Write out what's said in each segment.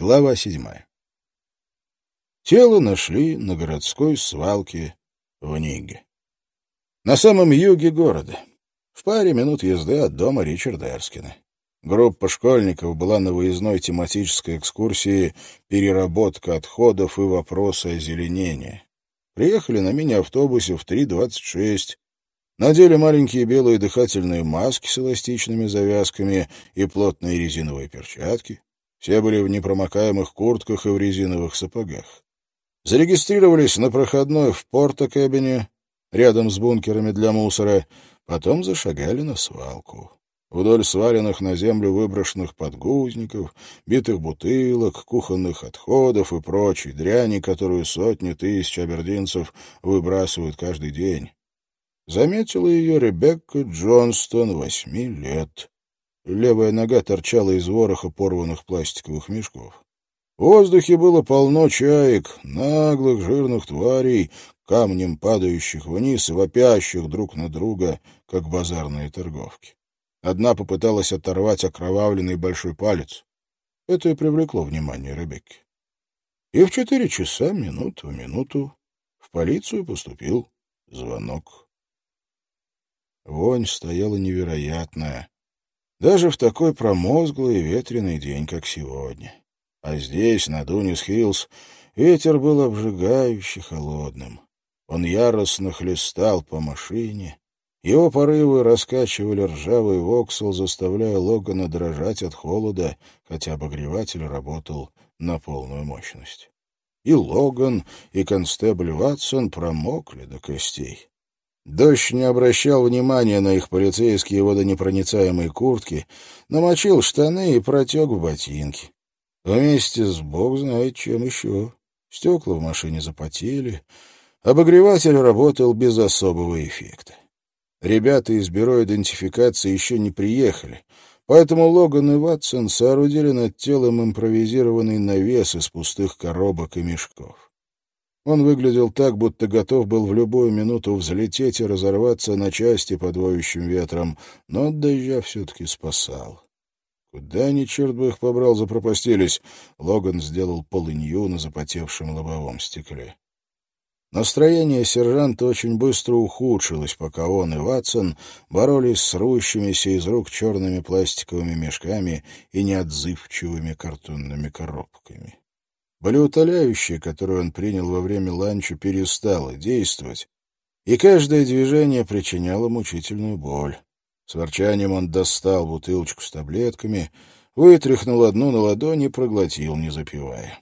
Глава седьмая. Тело нашли на городской свалке в Ниге. На самом юге города, в паре минут езды от дома Ричарда Эрскина. Группа школьников была на выездной тематической экскурсии «Переработка отходов и вопросы озеленения». Приехали на мини-автобусе в 3.26, надели маленькие белые дыхательные маски с эластичными завязками и плотные резиновые перчатки. Все были в непромокаемых куртках и в резиновых сапогах. Зарегистрировались на проходной в Порто-Кэбине, рядом с бункерами для мусора, потом зашагали на свалку. Вдоль сваленных на землю выброшенных подгузников, битых бутылок, кухонных отходов и прочей дряни, которую сотни тысяч абердинцев выбрасывают каждый день. Заметила ее Ребекка Джонстон, восьми лет. Левая нога торчала из вороха порванных пластиковых мешков. В воздухе было полно чаек, наглых жирных тварей, камнем падающих вниз и вопящих друг на друга, как базарные торговки. Одна попыталась оторвать окровавленный большой палец. Это и привлекло внимание Ребекки. И в четыре часа, минуту в минуту, в полицию поступил звонок. Вонь стояла невероятная. Даже в такой промозглый и ветреный день, как сегодня. А здесь, на Дунис-Хиллз, ветер был обжигающе холодным. Он яростно хлестал по машине. Его порывы раскачивали ржавый воксел, заставляя Логана дрожать от холода, хотя обогреватель работал на полную мощность. И Логан, и констебль Ватсон промокли до костей. Дождь не обращал внимания на их полицейские водонепроницаемые куртки, намочил штаны и протек в ботинки. Вместе с бог знает чем еще. Стекла в машине запотели, обогреватель работал без особого эффекта. Ребята из бюро идентификации еще не приехали, поэтому Логан и Ватсон соорудили над телом импровизированный навес из пустых коробок и мешков. Он выглядел так, будто готов был в любую минуту взлететь и разорваться на части под воющим ветром, но от дождя все-таки спасал. Куда они, черт бы их побрал, запропастились? Логан сделал полынью на запотевшем лобовом стекле. Настроение сержанта очень быстро ухудшилось, пока он и Ватсон боролись с рвущимися из рук черными пластиковыми мешками и неотзывчивыми картонными коробками. Болеутоляющее, которое он принял во время ланча, перестало действовать, и каждое движение причиняло мучительную боль. С ворчанием он достал бутылочку с таблетками, вытряхнул одну на ладони и проглотил, не запивая.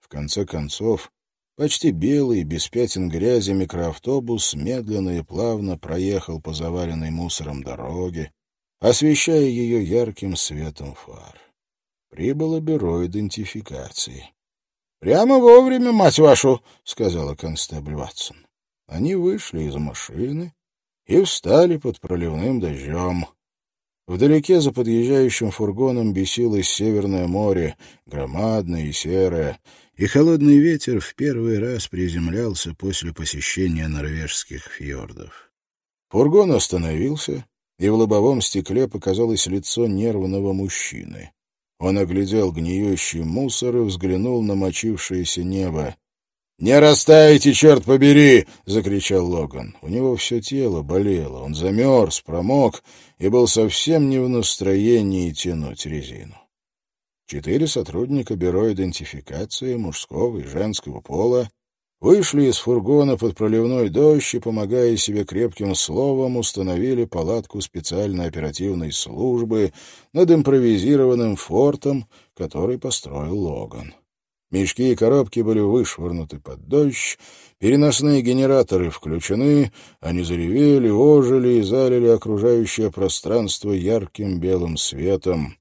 В конце концов, почти белый, без пятен грязи микроавтобус медленно и плавно проехал по заваленной мусором дороге, освещая ее ярким светом фар. Прибыло бюро идентификации. «Прямо вовремя, мать вашу!» — сказала констебль Ватсон. Они вышли из машины и встали под проливным дождем. Вдалеке за подъезжающим фургоном бесилось Северное море, громадное и серое, и холодный ветер в первый раз приземлялся после посещения норвежских фьордов. Фургон остановился, и в лобовом стекле показалось лицо нервного мужчины. Он оглядел гниющий мусор и взглянул на мочившееся небо. «Не растайте, черт побери!» — закричал Логан. У него все тело болело, он замерз, промок и был совсем не в настроении тянуть резину. Четыре сотрудника бюро идентификации мужского и женского пола вышли из фургона под проливной дождь и, помогая себе крепким словом, установили палатку специальной оперативной службы над импровизированным фортом, который построил Логан. Мешки и коробки были вышвырнуты под дождь, переносные генераторы включены, они заревели, ожили и залили окружающее пространство ярким белым светом.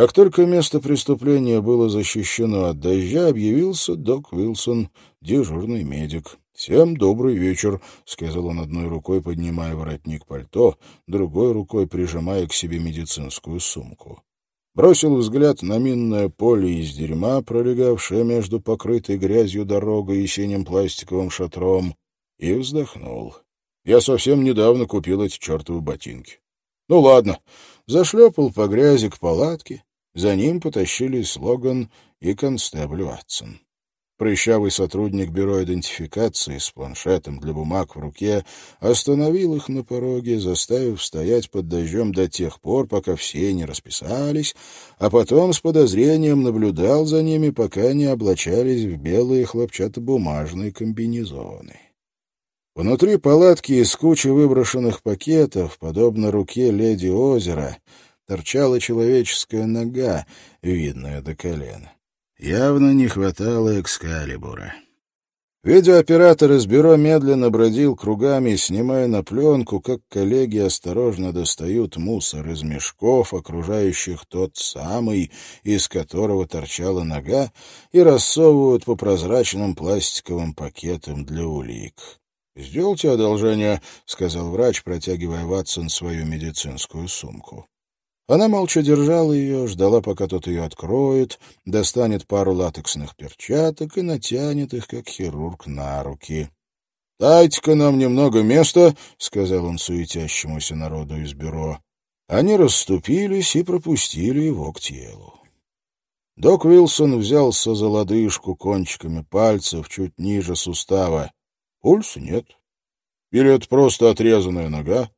Как только место преступления было защищено от дождя, объявился док Уилсон, дежурный медик. «Всем добрый вечер», — сказал он одной рукой, поднимая воротник пальто, другой рукой прижимая к себе медицинскую сумку. Бросил взгляд на минное поле из дерьма, пролегавшее между покрытой грязью дорогой и синим пластиковым шатром, и вздохнул. «Я совсем недавно купил эти чертовы ботинки. Ну ладно, зашлепал по грязи к палатке, За ним потащились Логан и констебль Ватсон. Прыщавый сотрудник бюро идентификации с планшетом для бумаг в руке остановил их на пороге, заставив стоять под дождем до тех пор, пока все не расписались, а потом с подозрением наблюдал за ними, пока не облачались в белые хлопчатобумажные комбинезоны. Внутри палатки из кучи выброшенных пакетов, подобно руке леди озера, торчала человеческая нога, видная до колена. Явно не хватало экскалибура. Видеооператор из бюро медленно бродил кругами, снимая на пленку, как коллеги осторожно достают мусор из мешков, окружающих тот самый, из которого торчала нога, и рассовывают по прозрачным пластиковым пакетам для улик. «Сделайте одолжение», — сказал врач, протягивая Ватсон свою медицинскую сумку. Она молча держала ее, ждала, пока тот ее откроет, достанет пару латексных перчаток и натянет их, как хирург, на руки. «Дайте-ка нам немного места», — сказал он суетящемуся народу из бюро. Они расступились и пропустили его к телу. Док Уилсон взялся за лодыжку кончиками пальцев чуть ниже сустава. Пульса нет. Или это просто отрезанная нога,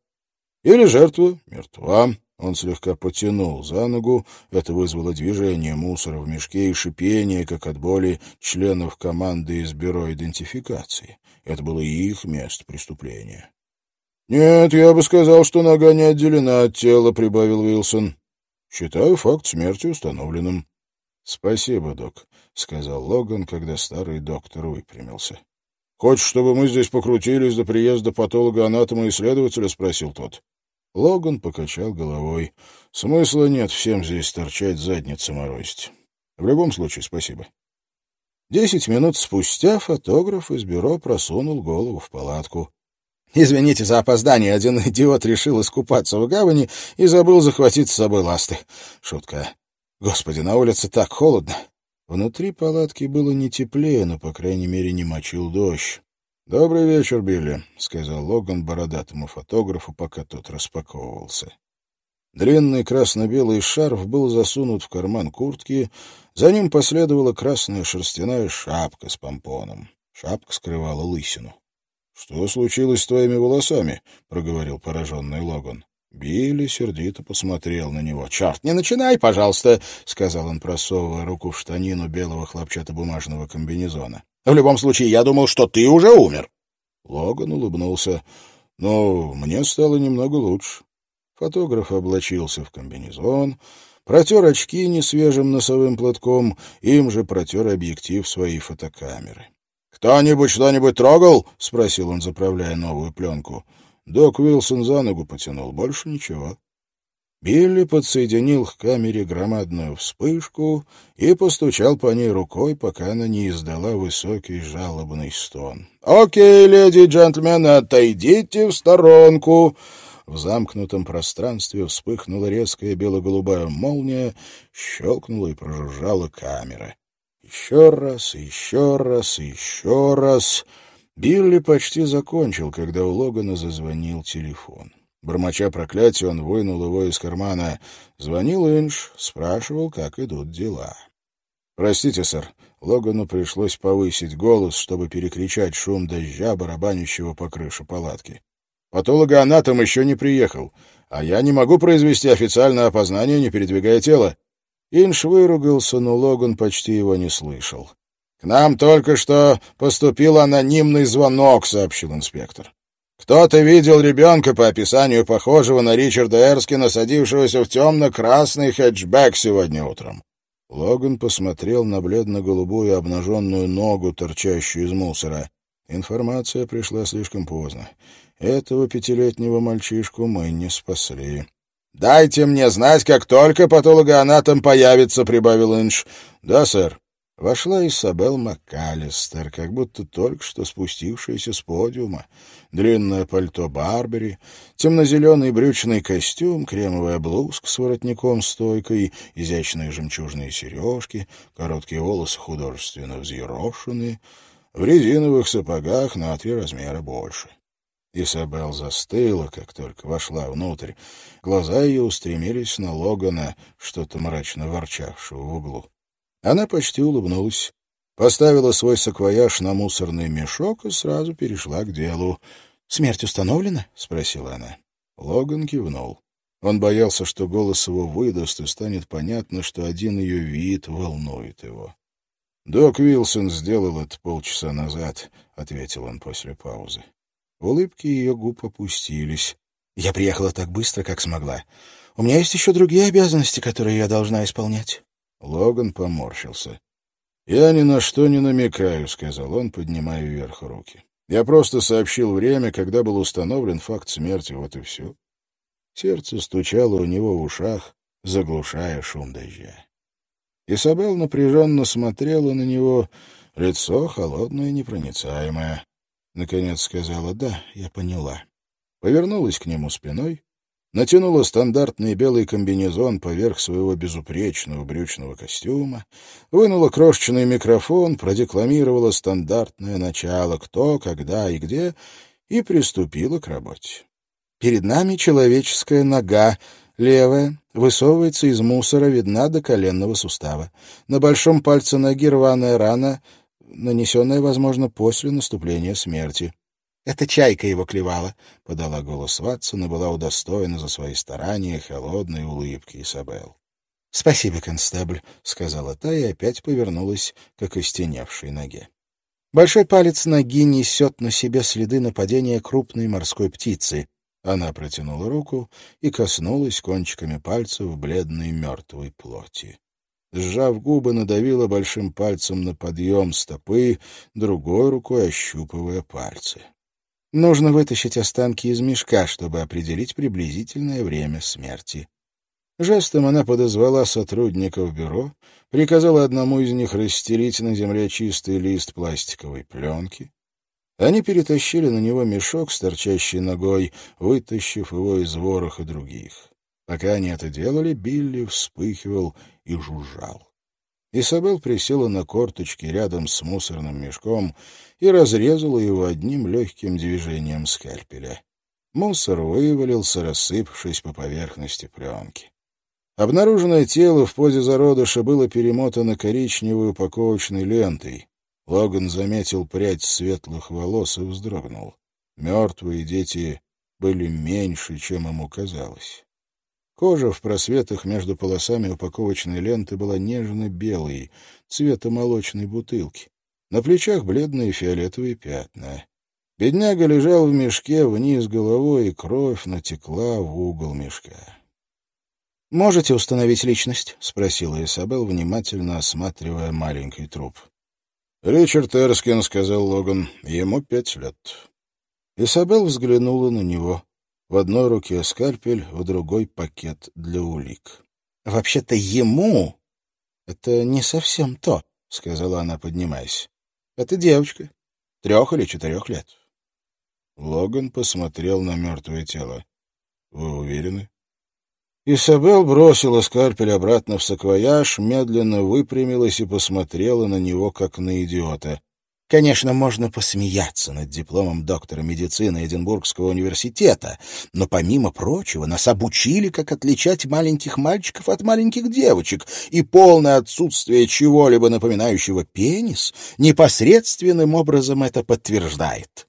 или жертва мертва. Он слегка потянул за ногу. Это вызвало движение мусора в мешке и шипение, как от боли, членов команды из бюро идентификации. Это было их место преступления. «Нет, я бы сказал, что нога не отделена от тела», — прибавил Уилсон. «Считаю факт смерти установленным». «Спасибо, док», — сказал Логан, когда старый доктор выпрямился. «Хочешь, чтобы мы здесь покрутились до приезда патолога-анатома-исследователя?» — спросил тот. Логан покачал головой. Смысла нет всем здесь торчать задницы морозить. В любом случае, спасибо. Десять минут спустя фотограф из бюро просунул голову в палатку. «Извините за опоздание. Один идиот решил искупаться в гавани и забыл захватить с собой ласты. Шутка. Господи, на улице так холодно». Внутри палатки было не теплее, но, по крайней мере, не мочил дождь. «Добрый вечер, Билли», — сказал Логан бородатому фотографу, пока тот распаковывался. Длинный красно-белый шарф был засунут в карман куртки, за ним последовала красная шерстяная шапка с помпоном. Шапка скрывала лысину. — Что случилось с твоими волосами? — проговорил пораженный Логан. Билли сердито посмотрел на него. — Черт, не начинай, пожалуйста, — сказал он, просовывая руку в штанину белого хлопчатобумажного комбинезона. В любом случае, я думал, что ты уже умер. Логан улыбнулся. Но мне стало немного лучше. Фотограф облачился в комбинезон, протер очки несвежим носовым платком, им же протер объектив своей фотокамеры. «Кто-нибудь что-нибудь трогал?» — спросил он, заправляя новую пленку. Док Уилсон за ногу потянул. Больше ничего. Билли подсоединил к камере громадную вспышку и постучал по ней рукой, пока она не издала высокий жалобный стон. «Окей, леди и джентльмены, отойдите в сторонку!» В замкнутом пространстве вспыхнула резкая бело-голубая молния, щелкнула и прожужжала камера. Еще раз, еще раз, еще раз. Билли почти закончил, когда у Логана зазвонил телефон. Бормоча проклятие, он вынул его из кармана. Звонил Инж, спрашивал, как идут дела. «Простите, сэр, Логану пришлось повысить голос, чтобы перекричать шум дождя, барабанящего по крыше палатки. Патологоанатом еще не приехал, а я не могу произвести официальное опознание, не передвигая тело». Инш выругался, но Логан почти его не слышал. «К нам только что поступил анонимный звонок», — сообщил инспектор. Кто-то видел ребенка по описанию похожего на Ричарда Эрскина, садившегося в темно-красный хэтчбэк сегодня утром. Логан посмотрел на бледно-голубую обнаженную ногу, торчащую из мусора. Информация пришла слишком поздно. Этого пятилетнего мальчишку мы не спасли. «Дайте мне знать, как только патологоанатом появится», — прибавил Инш. «Да, сэр». Вошла Исабел МакКаллистер, как будто только что спустившаяся с подиума. Длинное пальто Барбери, темно-зеленый брючный костюм, кремовая блузка с воротником-стойкой, изящные жемчужные сережки, короткие волосы художественно взъерошенные, в резиновых сапогах на три размера больше. Isabel застыла, как только вошла внутрь. Глаза ее устремились на Логана, что-то мрачно ворчавшего в углу. Она почти улыбнулась, поставила свой саквояж на мусорный мешок и сразу перешла к делу. «Смерть установлена?» — спросила она. Логан кивнул. Он боялся, что голос его выдаст, и станет понятно, что один ее вид волнует его. «Док Вилсон сделал это полчаса назад», — ответил он после паузы. Улыбки ее губ опустились. «Я приехала так быстро, как смогла. У меня есть еще другие обязанности, которые я должна исполнять». Логан поморщился. «Я ни на что не намекаю», — сказал он, поднимая вверх руки. «Я просто сообщил время, когда был установлен факт смерти, вот и все». Сердце стучало у него в ушах, заглушая шум дождя. Исабел напряженно смотрела на него, лицо холодное и непроницаемое. Наконец сказала «Да, я поняла». Повернулась к нему спиной, натянула стандартный белый комбинезон поверх своего безупречного брючного костюма, вынула крошечный микрофон, продекламировала стандартное начало «Кто, когда и где» и приступила к работе. Перед нами человеческая нога, левая, высовывается из мусора, видна до коленного сустава. На большом пальце ноги рваная рана, нанесенная, возможно, после наступления смерти. «Это чайка его клевала», — подала голос Ватсона, была удостоена за свои старания холодной улыбки Исабел. «Спасибо, констебль», — сказала та и опять повернулась к окостеневшей ноге. Большой палец ноги несет на себе следы нападения крупной морской птицы. Она протянула руку и коснулась кончиками пальцев бледной мертвой плоти. Сжав губы, надавила большим пальцем на подъем стопы, другой рукой ощупывая пальцы. Нужно вытащить останки из мешка, чтобы определить приблизительное время смерти. Жестом она подозвала сотрудников бюро, приказала одному из них расстелить на земле чистый лист пластиковой пленки, они перетащили на него мешок с торчащей ногой, вытащив его из вороха других. Пока они это делали, Билли вспыхивал и жужжал. Исабел присела на корточки рядом с мусорным мешком и разрезала его одним легким движением скальпеля. Мусор вывалился, рассыпавшись по поверхности пленки. Обнаруженное тело в позе зародыша было перемотано коричневой упаковочной лентой. Логан заметил прядь светлых волос и вздрогнул. Мертвые дети были меньше, чем ему казалось. Кожа в просветах между полосами упаковочной ленты была нежно-белой, цвета молочной бутылки. На плечах бледные фиолетовые пятна. Бедняга лежал в мешке вниз головой, и кровь натекла в угол мешка. «Можете установить личность?» — спросила Исабел, внимательно осматривая маленький труп. «Ричард Эрскин», — сказал Логан, — «ему пять лет». Исабел взглянула на него. В одной руке скальпель, в другой — пакет для улик. «Вообще-то ему это не совсем то», — сказала она, поднимаясь. «Это девочка, трех или четырех лет». Логан посмотрел на мертвое тело. «Вы уверены?» Исабел бросила скальпель обратно в саквояж, медленно выпрямилась и посмотрела на него, как на идиота. Конечно, можно посмеяться над дипломом доктора медицины Эдинбургского университета, но, помимо прочего, нас обучили, как отличать маленьких мальчиков от маленьких девочек, и полное отсутствие чего-либо напоминающего пенис непосредственным образом это подтверждает.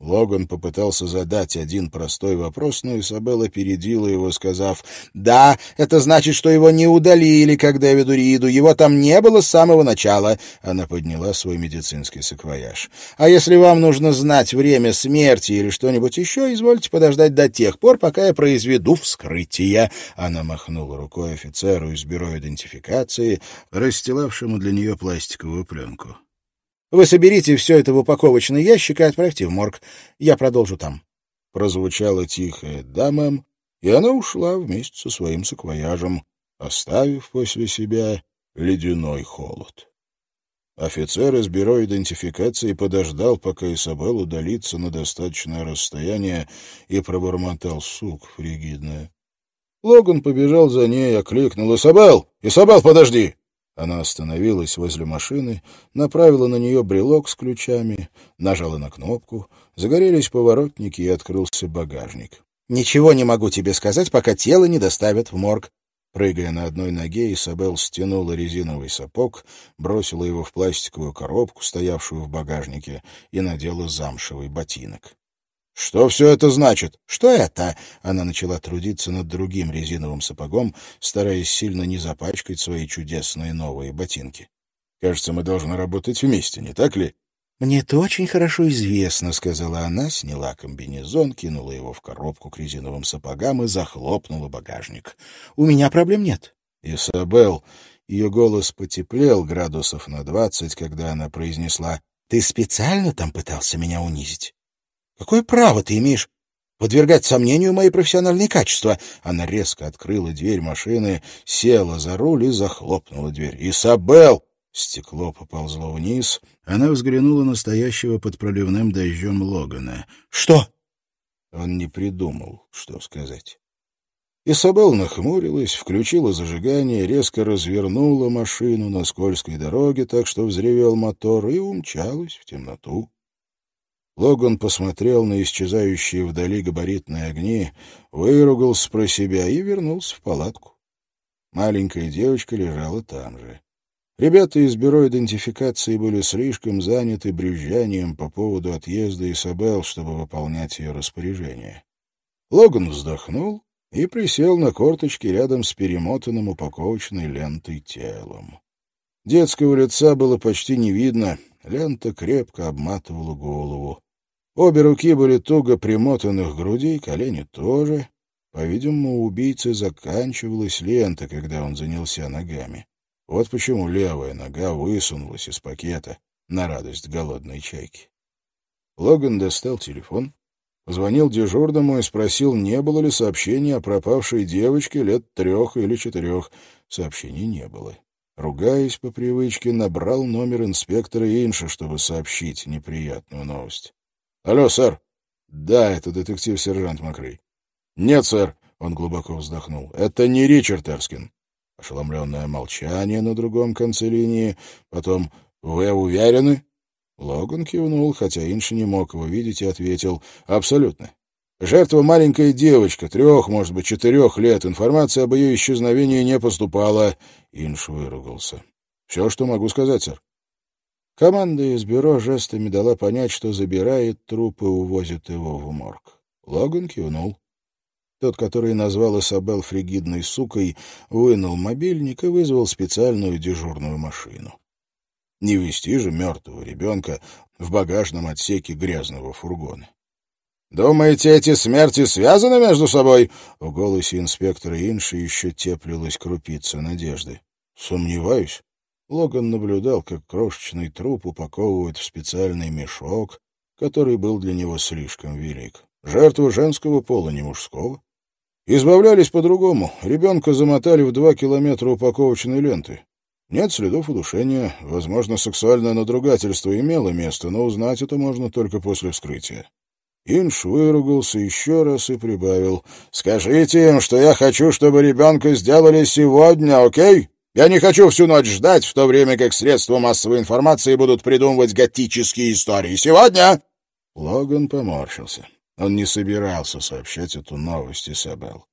Логан попытался задать один простой вопрос, но Изабелла опередила его, сказав, «Да, это значит, что его не удалили, как Дэвиду Риду. Его там не было с самого начала». Она подняла свой медицинский саквояж. «А если вам нужно знать время смерти или что-нибудь еще, извольте подождать до тех пор, пока я произведу вскрытие». Она махнула рукой офицеру из бюро идентификации, расстилавшему для нее пластиковую пленку. Вы соберите все это в упаковочный ящик и отправьте в морг. Я продолжу там. Прозвучало тихое «да, мэм», и она ушла вместе со своим саквояжем, оставив после себя ледяной холод. Офицер из бюро идентификации подождал, пока Исабел удалится на достаточное расстояние, и пробормотал «сук фригидная». Логан побежал за ней, окликнул «Исабел! Исабел, подожди!» Она остановилась возле машины, направила на нее брелок с ключами, нажала на кнопку, загорелись поворотники и открылся багажник. «Ничего не могу тебе сказать, пока тело не доставят в морг». Прыгая на одной ноге, Исабел стянула резиновый сапог, бросила его в пластиковую коробку, стоявшую в багажнике, и надела замшевый ботинок. «Что все это значит?» «Что это?» Она начала трудиться над другим резиновым сапогом, стараясь сильно не запачкать свои чудесные новые ботинки. «Кажется, мы должны работать вместе, не так ли?» «Мне это очень хорошо известно», — сказала она, сняла комбинезон, кинула его в коробку к резиновым сапогам и захлопнула багажник. «У меня проблем нет». «Исабел...» Ее голос потеплел градусов на двадцать, когда она произнесла «Ты специально там пытался меня унизить?» Какое право ты имеешь подвергать сомнению мои профессиональные качества?» Она резко открыла дверь машины, села за руль и захлопнула дверь. «Исабел!» Стекло поползло вниз. Она взглянула на стоящего под проливным дождем Логана. «Что?» Он не придумал, что сказать. Исабел нахмурилась, включила зажигание, резко развернула машину на скользкой дороге, так что взревел мотор, и умчалась в темноту. Логан посмотрел на исчезающие вдали габаритные огни, выругался про себя и вернулся в палатку. Маленькая девочка лежала там же. Ребята из бюро идентификации были слишком заняты брюзжанием по поводу отъезда Исабел, чтобы выполнять ее распоряжение. Логан вздохнул и присел на корточки рядом с перемотанным упаковочной лентой телом. Детского лица было почти не видно, лента крепко обматывала голову. Обе руки были туго примотаны к груди, колени тоже. По-видимому, у убийцы заканчивалась лента, когда он занялся ногами. Вот почему левая нога высунулась из пакета на радость голодной чайки. Логан достал телефон, позвонил дежурному и спросил, не было ли сообщения о пропавшей девочке лет трех или четырех. Сообщений не было. Ругаясь по привычке, набрал номер инспектора Инша, чтобы сообщить неприятную новость. «Алло, сэр!» «Да, это детектив-сержант Макрей». «Нет, сэр!» — он глубоко вздохнул. «Это не Ричард Эрскин». Ошеломленное молчание на другом конце линии. Потом «Вы уверены?» Логан кивнул, хотя Инш не мог его видеть, и ответил «Абсолютно». Жертва маленькая девочка, трех, может быть, четырех лет. Информация об ее исчезновении не поступала. Инш выругался. «Все, что могу сказать, сэр». Команда из бюро жестами дала понять, что забирает труп и увозит его в морг. Логан кивнул. Тот, который назвал Исабел фригидной сукой, вынул мобильник и вызвал специальную дежурную машину. Не вести же мертвого ребенка в багажном отсеке грязного фургона. «Думаете, эти смерти связаны между собой?» В голосе инспектора Инши еще теплилась крупица надежды. «Сомневаюсь. Логан наблюдал, как крошечный труп упаковывают в специальный мешок, который был для него слишком велик. Жертва женского пола, не мужского. Избавлялись по-другому. Ребенка замотали в два километра упаковочной ленты. Нет следов удушения. Возможно, сексуальное надругательство имело место, но узнать это можно только после вскрытия. Инш выругался еще раз и прибавил. «Скажите им, что я хочу, чтобы ребенка сделали сегодня, окей?» Я не хочу всю ночь ждать, в то время как средства массовой информации будут придумывать готические истории. Сегодня...» Логан поморщился. Он не собирался сообщать эту новость Исабел.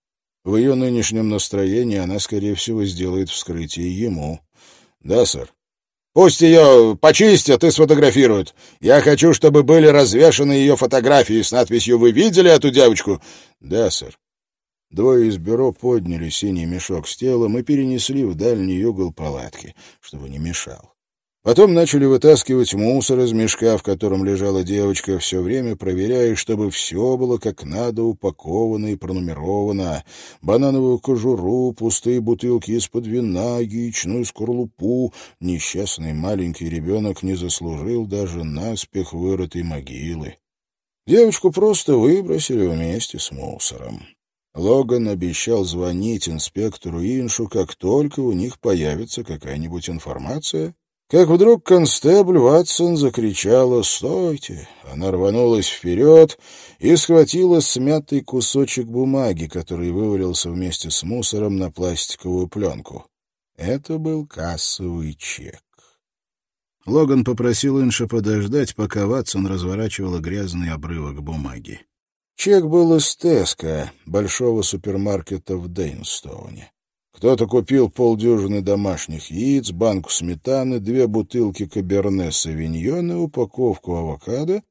В ее нынешнем настроении она, скорее всего, сделает вскрытие ему. «Да, сэр». «Пусть ее почистят и сфотографируют. Я хочу, чтобы были развешаны ее фотографии с надписью «Вы видели эту девочку?» «Да, сэр». Двое из бюро подняли синий мешок с телом и перенесли в дальний угол палатки, чтобы не мешал. Потом начали вытаскивать мусор из мешка, в котором лежала девочка, все время проверяя, чтобы все было как надо упаковано и пронумеровано. Банановую кожуру, пустые бутылки из-под вина, яичную скорлупу. Несчастный маленький ребенок не заслужил даже наспех вырытой могилы. Девочку просто выбросили вместе с мусором. Логан обещал звонить инспектору Иншу, как только у них появится какая-нибудь информация, как вдруг констебль Ватсон закричала «Стойте!». Она рванулась вперед и схватила смятый кусочек бумаги, который вывалился вместе с мусором на пластиковую пленку. Это был кассовый чек. Логан попросил Инша подождать, пока Ватсон разворачивала грязный обрывок бумаги. Чек был из Теска, большого супермаркета в Дейнстоуне. Кто-то купил полдюжины домашних яиц, банку сметаны, две бутылки каберне савиньон и упаковку авокадо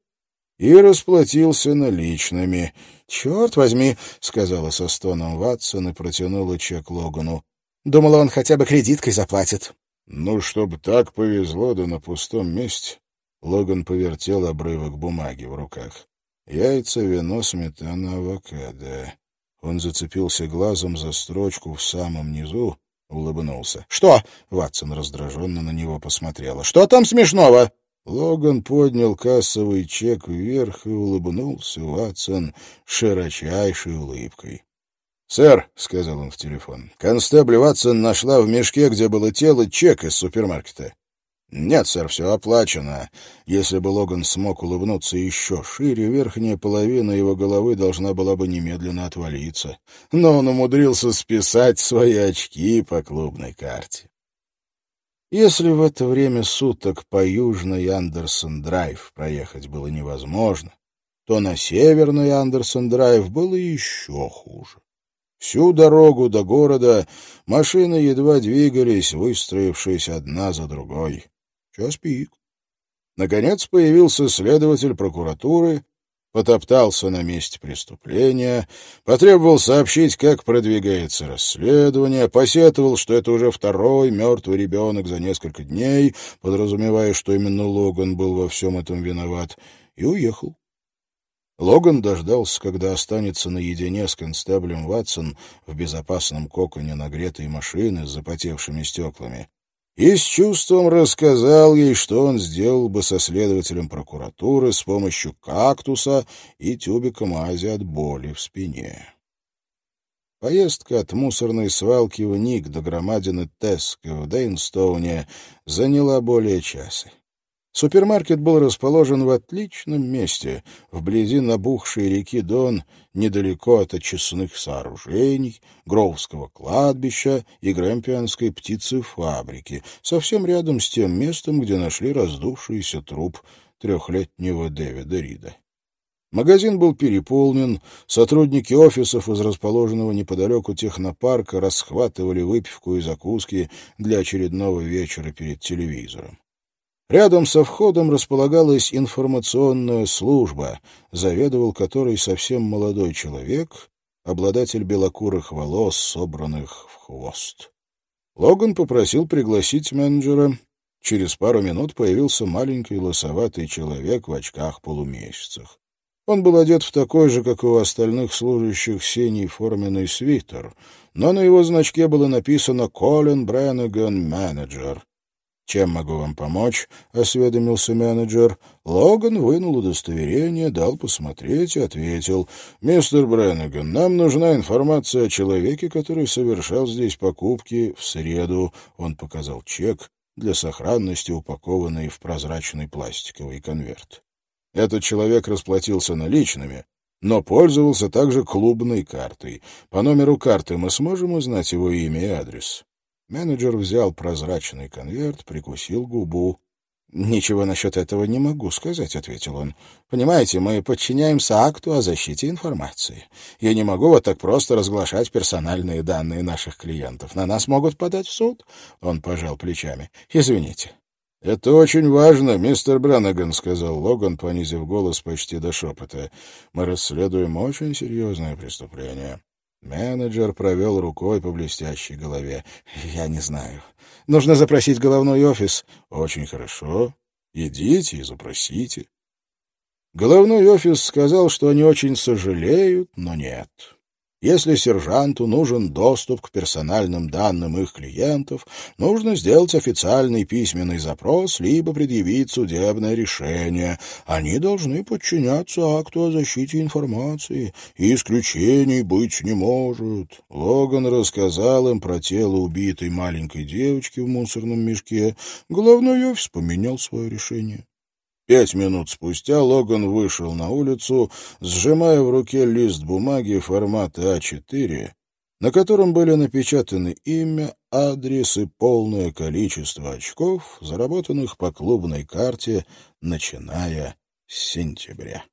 и расплатился наличными. «Черт возьми», — сказала со стоном Ватсон и протянула чек Логану. «Думала, он хотя бы кредиткой заплатит». «Ну, чтобы так повезло, да на пустом месте». Логан повертел обрывок бумаги в руках. Яйца, вино, сметана, авокадо. Он зацепился глазом за строчку в самом низу, улыбнулся. «Что?» — Ватсон раздраженно на него посмотрела. «Что там смешного?» Логан поднял кассовый чек вверх и улыбнулся Ватсон широчайшей улыбкой. «Сэр», — сказал он в телефон, — «констебль Ватсон нашла в мешке, где было тело, чек из супермаркета. «Нет, сэр, все оплачено». Если бы Логан смог улыбнуться еще шире, верхняя половина его головы должна была бы немедленно отвалиться. Но он умудрился списать свои очки по клубной карте. Если в это время суток по южной Андерсон-драйв проехать было невозможно, то на северной Андерсон-драйв было еще хуже. Всю дорогу до города машины едва двигались, выстроившись одна за другой. Час пик. Наконец появился следователь прокуратуры, потоптался на месте преступления, потребовал сообщить, как продвигается расследование, посетовал, что это уже второй мертвый ребенок за несколько дней, подразумевая, что именно Логан был во всем этом виноват, и уехал. Логан дождался, когда останется наедине с констеблем Ватсон в безопасном коконе нагретой машины с запотевшими стеклами и с чувством рассказал ей, что он сделал бы со следователем прокуратуры с помощью кактуса и тюбика мази от боли в спине. Поездка от мусорной свалки в Ник до громадины Теска в Дейнстоуне заняла более часа. Супермаркет был расположен в отличном месте, вблизи набухшей реки Дон, недалеко от очистных сооружений, Гровского кладбища и Грэмпианской птицефабрики, совсем рядом с тем местом, где нашли раздувшийся труп трехлетнего Дэвида Рида. Магазин был переполнен, сотрудники офисов из расположенного неподалеку технопарка расхватывали выпивку и закуски для очередного вечера перед телевизором. Рядом со входом располагалась информационная служба, заведовал которой совсем молодой человек, обладатель белокурых волос, собранных в хвост. Логан попросил пригласить менеджера. Через пару минут появился маленький лосоватый человек в очках-полумесяцах. Он был одет в такой же, как и у остальных служащих, синий форменный свитер, но на его значке было написано «Колин Бреннеган, менеджер». «Чем могу вам помочь?» — осведомился менеджер. Логан вынул удостоверение, дал посмотреть и ответил. «Мистер Бреннеган, нам нужна информация о человеке, который совершал здесь покупки в среду». Он показал чек, для сохранности упакованный в прозрачный пластиковый конверт. Этот человек расплатился наличными, но пользовался также клубной картой. По номеру карты мы сможем узнать его имя и адрес. Менеджер взял прозрачный конверт, прикусил губу. «Ничего насчет этого не могу сказать», — ответил он. «Понимаете, мы подчиняемся акту о защите информации. Я не могу вот так просто разглашать персональные данные наших клиентов. На нас могут подать в суд». Он пожал плечами. «Извините». «Это очень важно, мистер Бранаган», — сказал Логан, понизив голос почти до шепота. «Мы расследуем очень серьезное преступление. Менеджер провел рукой по блестящей голове. «Я не знаю. Нужно запросить головной офис». «Очень хорошо. Идите и запросите». Головной офис сказал, что они очень сожалеют, но нет. Если сержанту нужен доступ к персональным данным их клиентов, нужно сделать официальный письменный запрос либо предъявить судебное решение. Они должны подчиняться акту о защите информации, и исключений быть не может. Логан рассказал им про тело убитой маленькой девочки в мусорном мешке. Головной офис поменял свое решение. Пять минут спустя Логан вышел на улицу, сжимая в руке лист бумаги формата А4, на котором были напечатаны имя, адрес и полное количество очков, заработанных по клубной карте, начиная с сентября.